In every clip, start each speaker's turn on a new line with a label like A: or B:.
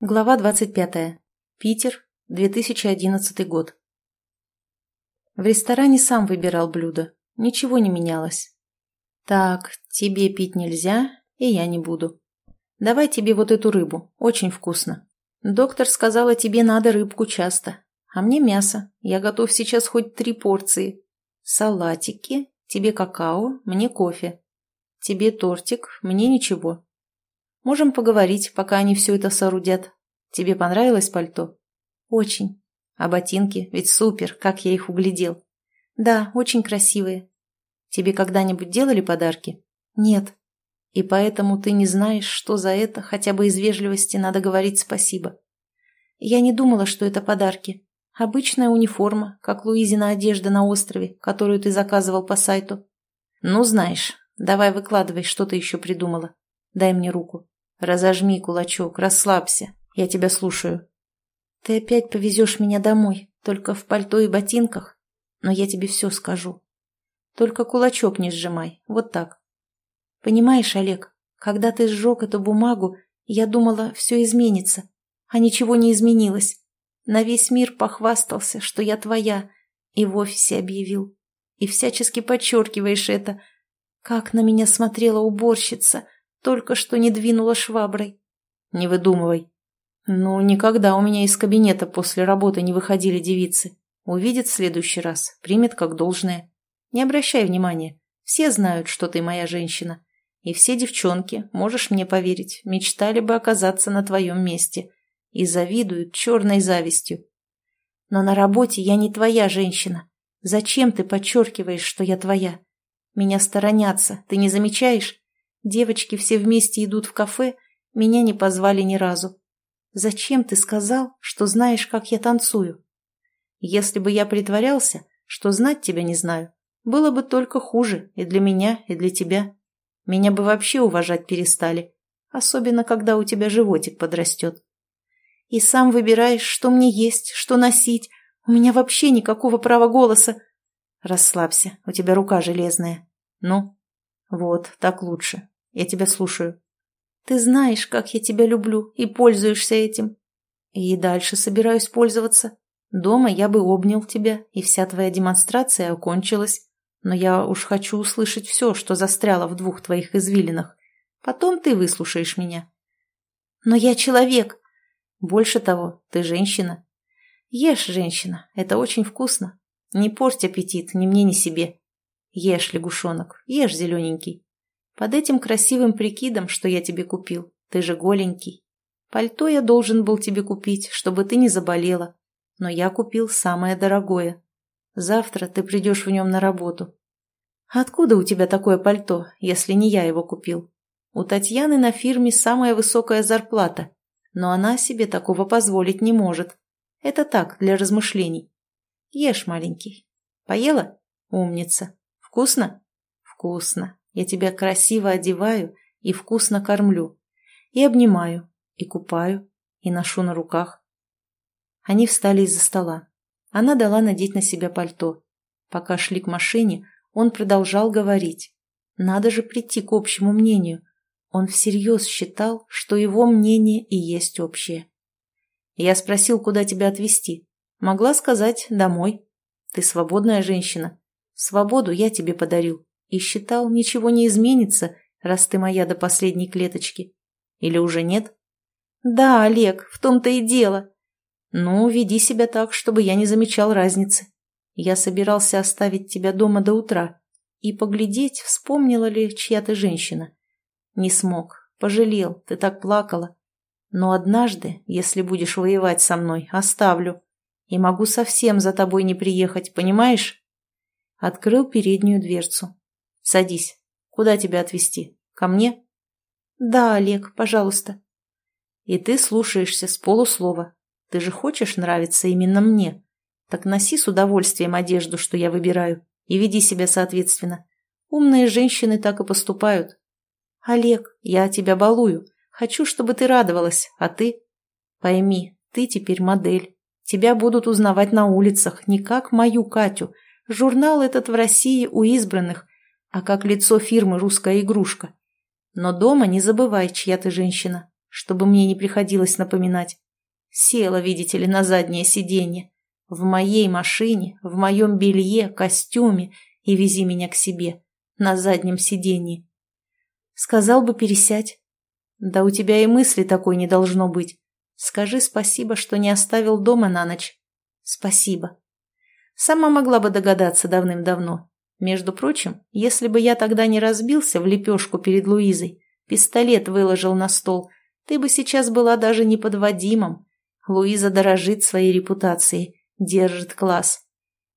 A: Глава 25. Питер, 2011 год. В ресторане сам выбирал блюдо. Ничего не менялось. Так, тебе пить нельзя, и я не буду. Давай тебе вот эту рыбу, очень вкусно. Доктор сказала, тебе надо рыбку часто. А мне мясо, я готов сейчас хоть три порции. Салатики, тебе какао, мне кофе. Тебе тортик, мне ничего. Можем поговорить, пока они все это соорудят. Тебе понравилось пальто? Очень. А ботинки? Ведь супер, как я их углядел. Да, очень красивые. Тебе когда-нибудь делали подарки? Нет. И поэтому ты не знаешь, что за это, хотя бы из вежливости, надо говорить спасибо. Я не думала, что это подарки. Обычная униформа, как Луизина одежда на острове, которую ты заказывал по сайту. Ну, знаешь, давай выкладывай, что ты еще придумала. Дай мне руку. Разожми кулачок, расслабься. Я тебя слушаю. Ты опять повезешь меня домой, только в пальто и ботинках. Но я тебе все скажу. Только кулачок не сжимай, вот так. Понимаешь, Олег, когда ты сжег эту бумагу, я думала, все изменится. А ничего не изменилось. На весь мир похвастался, что я твоя, и в офисе объявил. И всячески подчеркиваешь это. Как на меня смотрела уборщица — только что не двинула шваброй. Не выдумывай. Ну, никогда у меня из кабинета после работы не выходили девицы. Увидит в следующий раз, примет как должное. Не обращай внимания. Все знают, что ты моя женщина. И все девчонки, можешь мне поверить, мечтали бы оказаться на твоем месте. И завидуют черной завистью. Но на работе я не твоя женщина. Зачем ты подчеркиваешь, что я твоя? Меня сторонятся, ты не замечаешь? Девочки все вместе идут в кафе, меня не позвали ни разу. Зачем ты сказал, что знаешь, как я танцую? Если бы я притворялся, что знать тебя не знаю, было бы только хуже и для меня, и для тебя. Меня бы вообще уважать перестали, особенно когда у тебя животик подрастет. И сам выбираешь, что мне есть, что носить. У меня вообще никакого права голоса. Расслабься, у тебя рука железная. Ну, вот, так лучше. Я тебя слушаю. Ты знаешь, как я тебя люблю и пользуешься этим. И дальше собираюсь пользоваться. Дома я бы обнял тебя, и вся твоя демонстрация окончилась. Но я уж хочу услышать все, что застряло в двух твоих извилинах. Потом ты выслушаешь меня. Но я человек. Больше того, ты женщина. Ешь, женщина, это очень вкусно. Не порть аппетит ни мне, ни себе. Ешь, лягушонок, ешь, зелененький. Под этим красивым прикидом, что я тебе купил, ты же голенький. Пальто я должен был тебе купить, чтобы ты не заболела. Но я купил самое дорогое. Завтра ты придешь в нем на работу. Откуда у тебя такое пальто, если не я его купил? У Татьяны на фирме самая высокая зарплата, но она себе такого позволить не может. Это так, для размышлений. Ешь, маленький. Поела? Умница. Вкусно? Вкусно. Я тебя красиво одеваю и вкусно кормлю. И обнимаю, и купаю, и ношу на руках. Они встали из-за стола. Она дала надеть на себя пальто. Пока шли к машине, он продолжал говорить. Надо же прийти к общему мнению. Он всерьез считал, что его мнение и есть общее. Я спросил, куда тебя отвезти. Могла сказать «домой». Ты свободная женщина. Свободу я тебе подарил. И считал, ничего не изменится, раз ты моя до последней клеточки. Или уже нет? Да, Олег, в том-то и дело. Ну, веди себя так, чтобы я не замечал разницы. Я собирался оставить тебя дома до утра и поглядеть, вспомнила ли чья ты женщина. Не смог, пожалел, ты так плакала. Но однажды, если будешь воевать со мной, оставлю. И могу совсем за тобой не приехать, понимаешь? Открыл переднюю дверцу. «Садись. Куда тебя отвезти? Ко мне?» «Да, Олег, пожалуйста». «И ты слушаешься с полуслова. Ты же хочешь нравиться именно мне? Так носи с удовольствием одежду, что я выбираю, и веди себя соответственно. Умные женщины так и поступают. Олег, я тебя балую. Хочу, чтобы ты радовалась, а ты... Пойми, ты теперь модель. Тебя будут узнавать на улицах, не как мою Катю, Журнал этот в России у избранных, а как лицо фирмы «Русская игрушка». Но дома не забывай, чья ты женщина. чтобы мне не приходилось напоминать. Села, видите ли, на заднее сиденье. В моей машине, в моем белье, костюме и вези меня к себе, на заднем сиденье. Сказал бы пересядь. Да у тебя и мысли такой не должно быть. Скажи спасибо, что не оставил дома на ночь. Спасибо. Сама могла бы догадаться давным-давно. Между прочим, если бы я тогда не разбился в лепешку перед Луизой, пистолет выложил на стол, ты бы сейчас была даже не под Вадимом. Луиза дорожит своей репутацией, держит класс.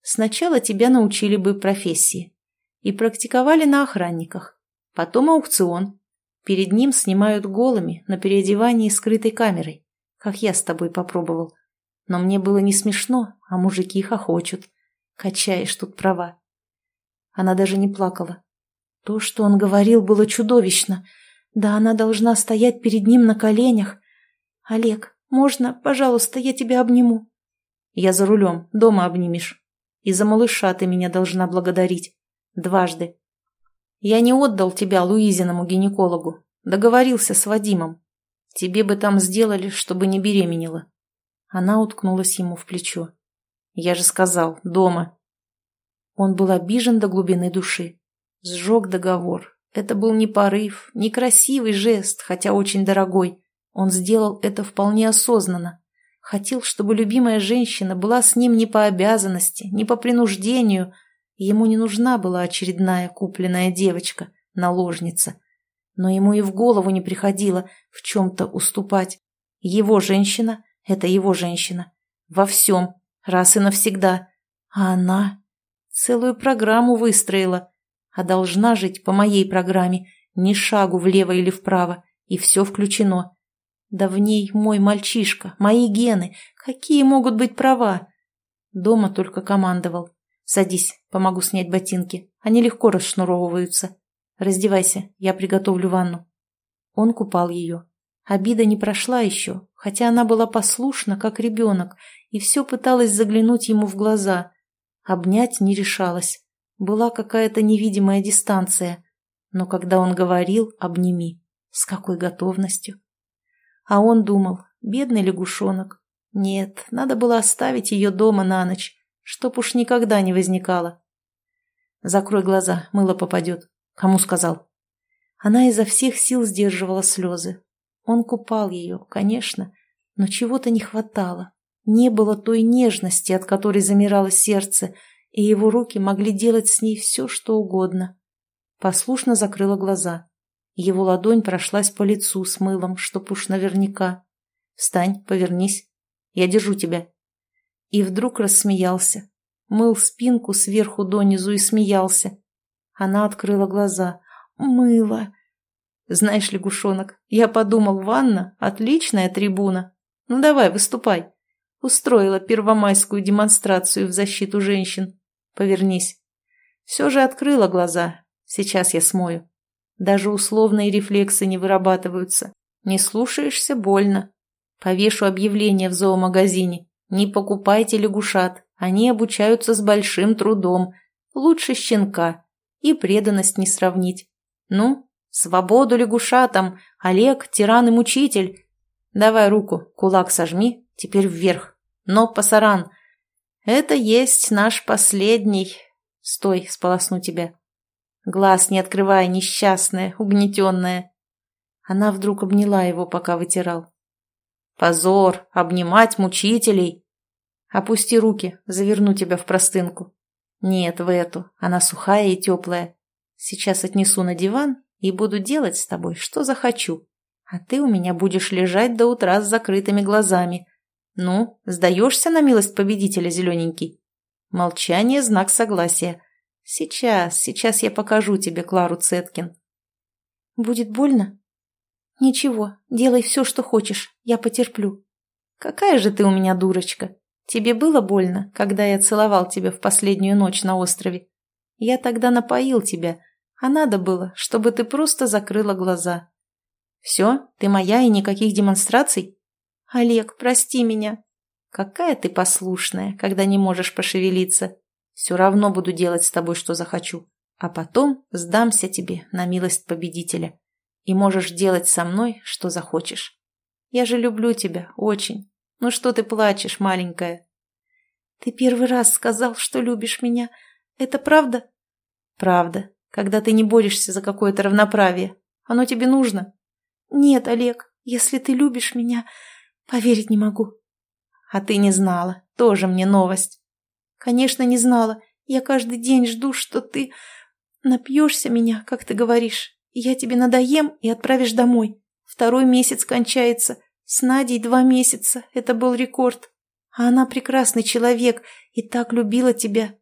A: Сначала тебя научили бы профессии. И практиковали на охранниках. Потом аукцион. Перед ним снимают голыми на переодевании скрытой камерой, как я с тобой попробовал. Но мне было не смешно, а мужики хохочут. Качаешь тут права. Она даже не плакала. То, что он говорил, было чудовищно. Да она должна стоять перед ним на коленях. «Олег, можно, пожалуйста, я тебя обниму?» «Я за рулем, дома обнимешь. И за малыша ты меня должна благодарить. Дважды. Я не отдал тебя Луизиному гинекологу. Договорился с Вадимом. Тебе бы там сделали, чтобы не беременела». Она уткнулась ему в плечо. «Я же сказал, дома». Он был обижен до глубины души. Сжег договор. Это был не порыв, не красивый жест, хотя очень дорогой. Он сделал это вполне осознанно. Хотел, чтобы любимая женщина была с ним не по обязанности, не по принуждению. Ему не нужна была очередная купленная девочка, наложница. Но ему и в голову не приходило в чем-то уступать. Его женщина — это его женщина. Во всем, раз и навсегда. А она целую программу выстроила. А должна жить по моей программе, ни шагу влево или вправо, и все включено. Да в ней мой мальчишка, мои гены. Какие могут быть права? Дома только командовал. Садись, помогу снять ботинки. Они легко расшнуровываются. Раздевайся, я приготовлю ванну. Он купал ее. Обида не прошла еще, хотя она была послушна, как ребенок, и все пыталась заглянуть ему в глаза. Обнять не решалась. Была какая-то невидимая дистанция. Но когда он говорил «обними», с какой готовностью. А он думал, бедный лягушонок. Нет, надо было оставить ее дома на ночь, чтоб уж никогда не возникало. Закрой глаза, мыло попадет. Кому сказал? Она изо всех сил сдерживала слезы. Он купал ее, конечно, но чего-то не хватало. Не было той нежности, от которой замирало сердце, и его руки могли делать с ней все, что угодно. Послушно закрыла глаза. Его ладонь прошлась по лицу с мылом, чтоб уж наверняка. «Встань, повернись. Я держу тебя». И вдруг рассмеялся. Мыл спинку сверху донизу и смеялся. Она открыла глаза. «Мыло!» «Знаешь, лягушонок, я подумал, ванна — отличная трибуна. Ну давай, выступай». Устроила первомайскую демонстрацию в защиту женщин. Повернись. Все же открыла глаза. Сейчас я смою. Даже условные рефлексы не вырабатываются. Не слушаешься – больно. Повешу объявление в зоомагазине. Не покупайте лягушат. Они обучаются с большим трудом. Лучше щенка. И преданность не сравнить. Ну, свободу лягушатам. Олег – тиран и мучитель. Давай руку, кулак сожми, теперь вверх. Но, пасаран, это есть наш последний... Стой, сполосну тебя. Глаз не открывай, несчастная, угнетенная. Она вдруг обняла его, пока вытирал. Позор, обнимать мучителей. Опусти руки, заверну тебя в простынку. Нет, в эту, она сухая и теплая. Сейчас отнесу на диван и буду делать с тобой, что захочу. А ты у меня будешь лежать до утра с закрытыми глазами. Ну, сдаешься на милость победителя, зелененький? Молчание – знак согласия. Сейчас, сейчас я покажу тебе Клару Цеткин. Будет больно? Ничего, делай все, что хочешь, я потерплю. Какая же ты у меня дурочка. Тебе было больно, когда я целовал тебя в последнюю ночь на острове? Я тогда напоил тебя, а надо было, чтобы ты просто закрыла глаза. Все, ты моя и никаких демонстраций? Олег, прости меня. Какая ты послушная, когда не можешь пошевелиться. Все равно буду делать с тобой, что захочу. А потом сдамся тебе на милость победителя. И можешь делать со мной, что захочешь. Я же люблю тебя, очень. Ну что ты плачешь, маленькая?»
B: «Ты первый раз сказал, что любишь меня. Это правда?»
A: «Правда. Когда ты не борешься за какое-то равноправие. Оно тебе нужно?»
B: «Нет, Олег, если ты любишь меня, поверить не могу».
A: «А ты не знала. Тоже мне новость».
B: «Конечно, не знала. Я каждый день жду, что ты напьешься меня, как ты говоришь. Я тебе надоем и отправишь домой. Второй месяц кончается. С Надей два месяца. Это был рекорд. А она прекрасный человек и так любила тебя.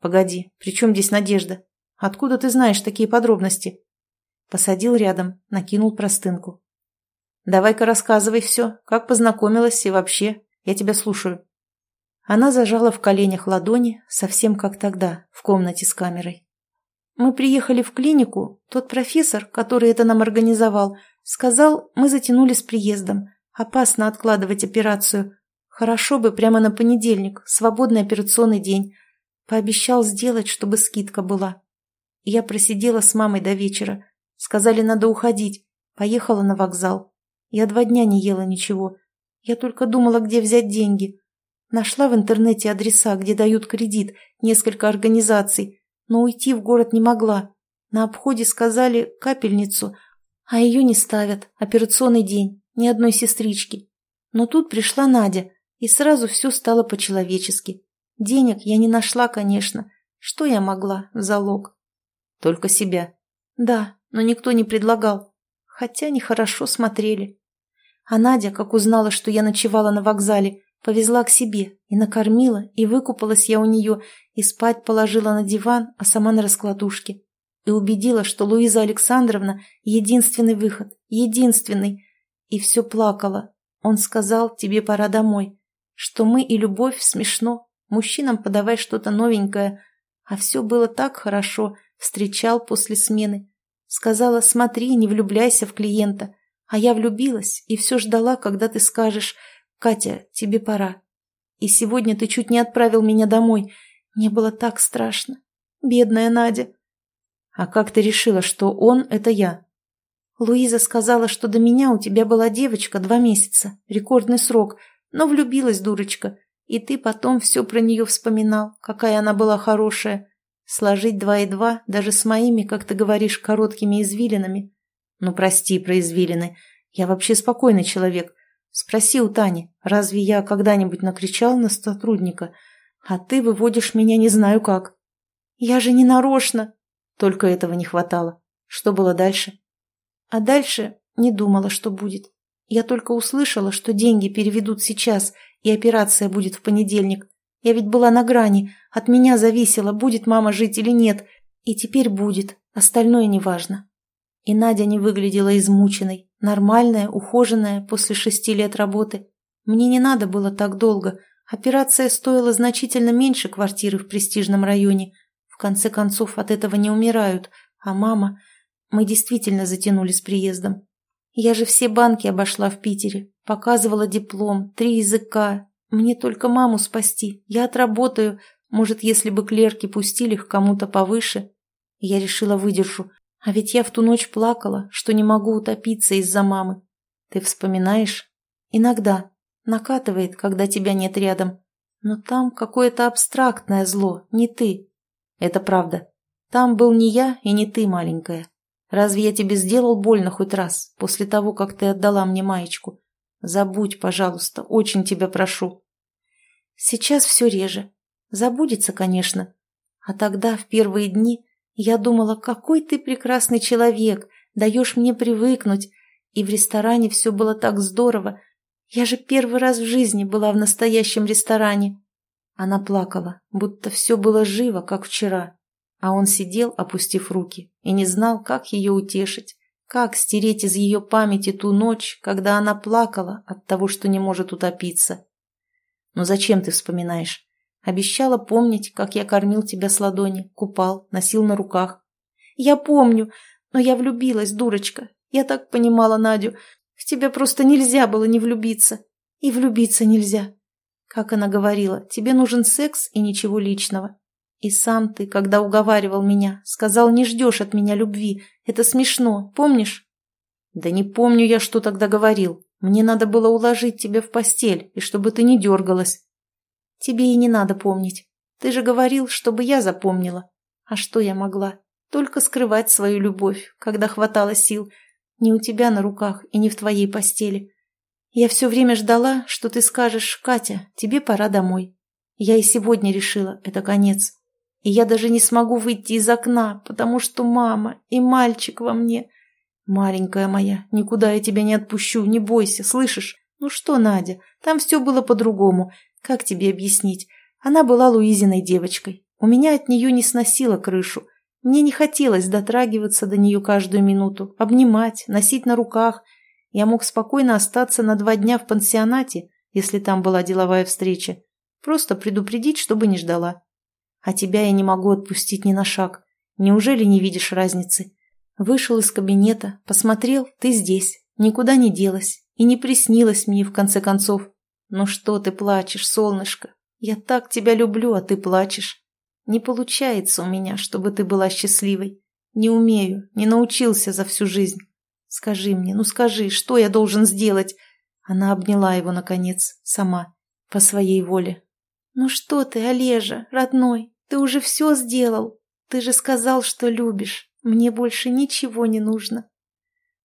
A: Погоди, при чем здесь Надежда? Откуда ты знаешь такие подробности? Посадил рядом, накинул простынку. Давай-ка рассказывай все, как познакомилась и вообще. Я тебя слушаю. Она зажала в коленях ладони, совсем как тогда, в комнате с камерой.
B: Мы приехали в клинику, тот профессор, который это нам организовал, сказал, мы затянули с приездом. Опасно откладывать операцию. Хорошо бы прямо на понедельник, свободный операционный день. Пообещал сделать, чтобы скидка была. Я просидела с мамой до вечера. Сказали, надо уходить. Поехала на вокзал. Я два дня не ела ничего. Я только думала, где взять деньги. Нашла в интернете адреса, где дают кредит, несколько организаций но уйти в город не могла. На обходе сказали капельницу, а ее не ставят, операционный день, ни одной сестрички. Но тут пришла Надя, и сразу все стало по-человечески. Денег я не нашла, конечно. Что я могла в залог?
A: Только себя.
B: Да, но никто не предлагал. Хотя нехорошо смотрели. А Надя, как узнала, что я ночевала на вокзале, Повезла к себе и накормила, и выкупалась я у нее, и спать положила на диван, а сама на раскладушке. И убедила, что Луиза Александровна — единственный выход, единственный. И все плакала. Он сказал, тебе пора домой. Что мы и любовь смешно, мужчинам подавай что-то новенькое. А все было так хорошо, встречал после смены. Сказала, смотри, не влюбляйся в клиента. А я влюбилась и все ждала, когда ты скажешь — «Катя, тебе пора. И сегодня ты чуть не отправил меня домой. Мне было так страшно. Бедная Надя».
A: «А как ты решила, что он — это я?»
B: «Луиза сказала, что до меня у тебя была девочка два месяца, рекордный срок, но влюбилась дурочка, и ты потом все про нее вспоминал, какая она была хорошая. Сложить два и два, даже с моими, как ты говоришь, короткими извилинами.
A: Ну, прости про извилины. Я вообще спокойный человек. Спроси у Тани, разве я когда-нибудь накричал на сотрудника? А ты выводишь меня не знаю как.
B: Я же не нарочно.
A: Только этого не хватало. Что было дальше?
B: А дальше не думала, что будет. Я только услышала, что деньги переведут сейчас, и операция будет в понедельник. Я ведь была на грани, от меня зависело, будет мама жить или нет. И теперь будет, остальное неважно. И Надя не выглядела измученной, нормальная, ухоженная после шести лет работы. Мне не надо было так долго. Операция стоила значительно меньше квартиры в престижном районе. В конце концов, от этого не умирают. А мама... Мы действительно затянули с приездом. Я же все банки обошла в Питере. Показывала диплом, три языка. Мне только маму спасти. Я отработаю. Может, если бы клерки пустили их кому-то повыше. Я решила выдержу. А ведь я в ту ночь плакала, что не могу утопиться из-за мамы. Ты вспоминаешь? Иногда. Накатывает, когда тебя нет рядом. Но там какое-то абстрактное зло, не ты. Это правда. Там был не я и не ты, маленькая. Разве я тебе сделал больно хоть раз, после того, как ты отдала мне маечку? Забудь, пожалуйста, очень тебя прошу. Сейчас все реже. Забудется, конечно. А тогда, в первые дни, я думала, какой ты прекрасный человек, даешь мне привыкнуть. И в ресторане все было так здорово. Я же первый раз в жизни была в настоящем ресторане. Она плакала, будто все было живо, как вчера. А он сидел, опустив руки, и не знал, как ее утешить, как стереть из ее памяти ту ночь, когда она плакала от того, что не может утопиться. «Ну зачем ты вспоминаешь? Обещала помнить, как я кормил тебя с ладони, купал, носил на руках. Я помню, но я влюбилась, дурочка. Я так понимала Надю. В тебя просто нельзя было не влюбиться. И влюбиться нельзя. Как она говорила, тебе нужен секс и ничего личного. И сам ты, когда уговаривал меня, сказал, не ждешь от меня любви. Это смешно, помнишь? Да не помню я, что тогда говорил. Мне надо было уложить тебя в постель, и чтобы ты не дергалась. Тебе и не надо помнить. Ты же говорил, чтобы я запомнила. А что я могла? Только скрывать свою любовь, когда хватало сил. Не у тебя на руках и не в твоей постели. Я все время ждала, что ты скажешь, Катя, тебе пора домой. Я и сегодня решила, это конец. И я даже не смогу выйти из окна, потому что мама и мальчик во мне. Маленькая моя, никуда я тебя не отпущу, не бойся, слышишь? Ну что, Надя, там все было по-другому. Как тебе объяснить? Она была Луизиной девочкой. У меня от нее не сносило крышу. Мне не хотелось дотрагиваться до нее каждую минуту, обнимать, носить на руках. Я мог спокойно остаться на два дня в пансионате, если там была деловая встреча. Просто предупредить, чтобы не ждала. А тебя я не могу отпустить ни на шаг. Неужели не видишь разницы? Вышел из кабинета, посмотрел, ты здесь, никуда не делась и не приснилась мне в конце концов. Ну что ты плачешь, солнышко? Я так тебя люблю, а ты плачешь. Не получается у меня, чтобы ты была счастливой. Не умею, не научился за всю жизнь. Скажи мне, ну скажи, что я должен сделать? Она обняла его, наконец, сама, по своей воле. Ну что ты, Олежа, родной, ты уже все сделал. Ты же сказал, что любишь. Мне больше ничего не нужно.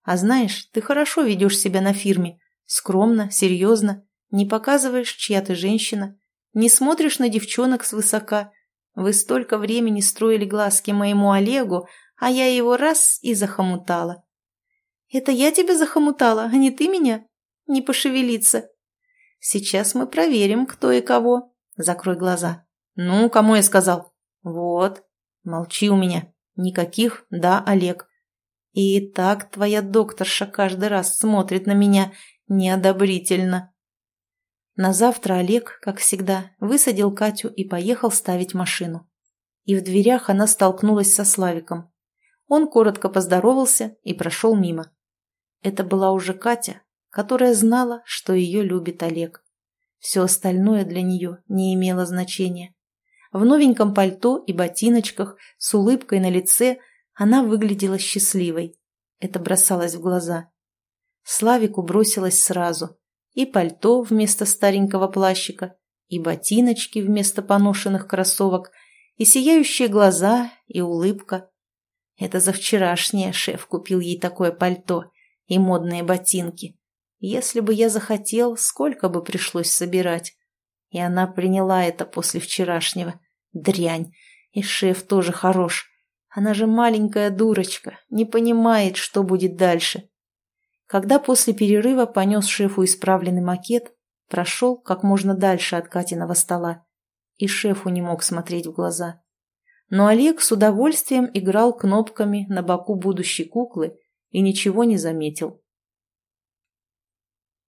B: А знаешь, ты хорошо ведешь себя на фирме. Скромно, серьезно. Не показываешь, чья ты женщина. Не смотришь на девчонок свысока. Вы столько времени строили глазки моему Олегу, а я его раз и захомутала. Это я тебя захомутала, а не ты меня? Не пошевелиться. Сейчас мы проверим, кто и кого. Закрой глаза. Ну, кому я сказал? Вот. Молчи у меня. Никаких «да, Олег». И так твоя докторша каждый раз смотрит на меня неодобрительно. На завтра Олег, как всегда, высадил Катю и поехал ставить машину. И в дверях она столкнулась со Славиком. Он коротко поздоровался и прошел мимо. Это была уже Катя, которая знала, что ее любит Олег. Все остальное для нее не имело значения. В новеньком пальто и ботиночках, с улыбкой на лице, она выглядела счастливой. Это бросалось в глаза. Славику бросилось сразу. И пальто вместо старенького плащика, и ботиночки вместо поношенных кроссовок, и сияющие глаза, и улыбка. Это за вчерашнее шеф купил ей такое пальто и модные ботинки. Если бы я захотел, сколько бы пришлось собирать. И она приняла это после вчерашнего. Дрянь. И шеф тоже хорош. Она же маленькая дурочка, не понимает, что будет дальше. Когда после перерыва понес шефу исправленный макет, прошел как можно дальше от Катиного стола. И шефу не мог смотреть в глаза. Но Олег с удовольствием играл кнопками на боку будущей куклы и ничего не заметил.